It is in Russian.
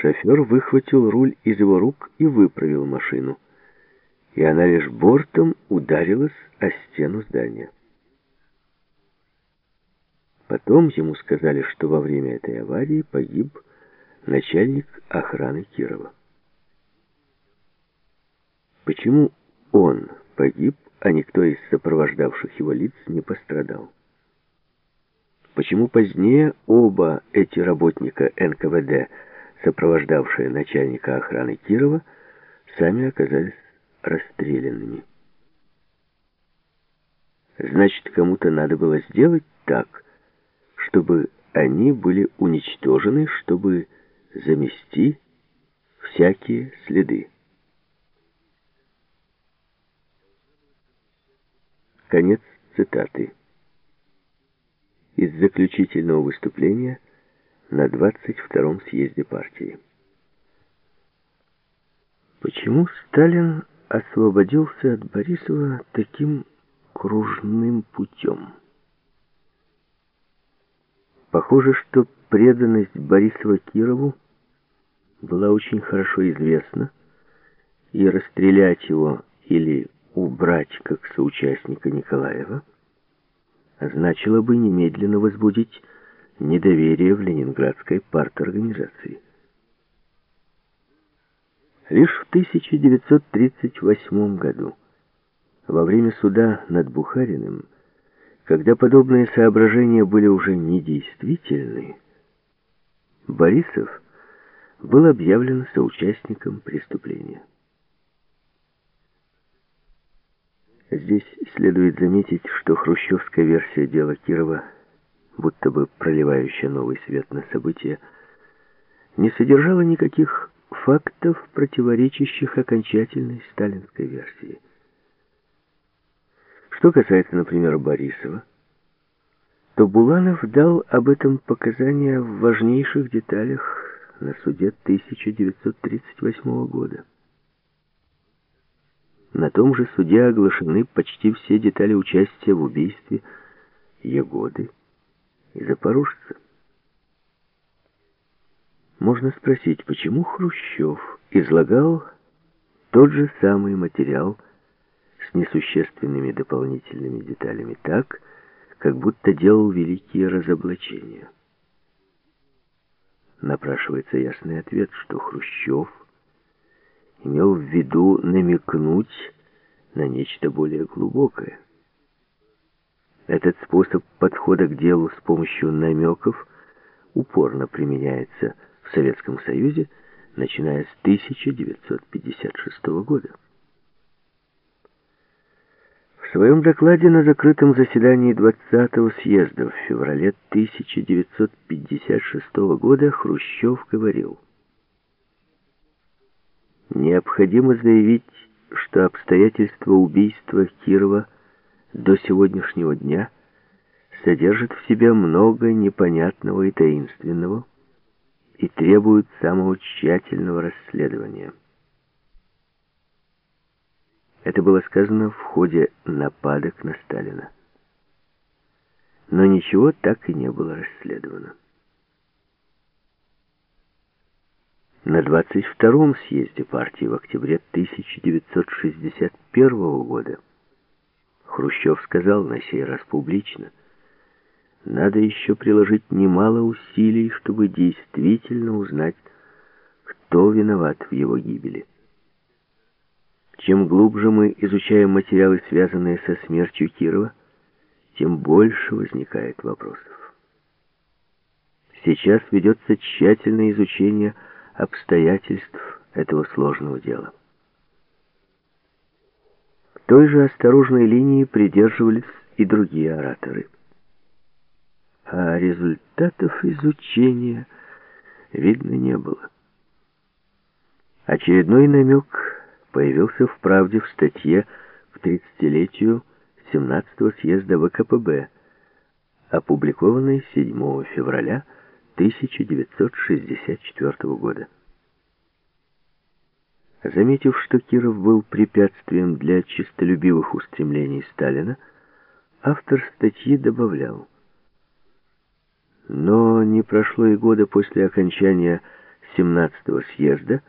Шофер выхватил руль из его рук и выправил машину. И она лишь бортом ударилась о стену здания. Потом ему сказали, что во время этой аварии погиб начальник охраны Кирова. Почему он погиб, а никто из сопровождавших его лиц не пострадал? Почему позднее оба эти работника НКВД, сопровождавшие начальника охраны Кирова, сами оказались расстрелянными? Значит, кому-то надо было сделать так, чтобы они были уничтожены, чтобы замести всякие следы. Конец цитаты. Из заключительного выступления на 22-м съезде партии. Почему Сталин освободился от Борисова таким кружным путем? Похоже, что преданность Борисова Кирову была очень хорошо известна, и расстрелять его или убрать как соучастника Николаева значило бы немедленно возбудить недоверие в ленинградской парторганизации. Лишь в 1938 году, во время суда над Бухариным, когда подобные соображения были уже недействительны, Борисов был объявлен соучастником преступления. Здесь следует заметить, что хрущевская версия дела Кирова, будто бы проливающая новый свет на события, не содержала никаких фактов, противоречащих окончательной сталинской версии. Что касается, например, Борисова, то Буланов дал об этом показания в важнейших деталях на суде 1938 года. На том же суде оглашены почти все детали участия в убийстве Ягоды и Запорожца. Можно спросить, почему Хрущев излагал тот же самый материал с несущественными дополнительными деталями так, как будто делал великие разоблачения. Напрашивается ясный ответ, что Хрущев имел в виду намекнуть на нечто более глубокое. Этот способ подхода к делу с помощью намеков упорно применяется в Советском Союзе, начиная с 1956 года. В своем докладе на закрытом заседании 20-го съезда в феврале 1956 года Хрущев говорил – Необходимо заявить, что обстоятельства убийства Кирова до сегодняшнего дня содержат в себе много непонятного и таинственного и требуют самого тщательного расследования. Это было сказано в ходе нападок на Сталина. Но ничего так и не было расследовано. На 22-м съезде партии в октябре 1961 года Хрущев сказал на сей раз публично, надо еще приложить немало усилий, чтобы действительно узнать, кто виноват в его гибели. Чем глубже мы изучаем материалы, связанные со смертью Кирова, тем больше возникает вопросов. Сейчас ведется тщательное изучение обстоятельств этого сложного дела. Той же осторожной линии придерживались и другие ораторы. А результатов изучения видно не было. Очередной намек появился в «Правде» в статье к 30-летию 17-го съезда ВКПБ, опубликованной 7 февраля 1964 года. Заметив, что Киров был препятствием для чистолюбивых устремлений Сталина, автор статьи добавлял. Но не прошло и года после окончания 17-го съезда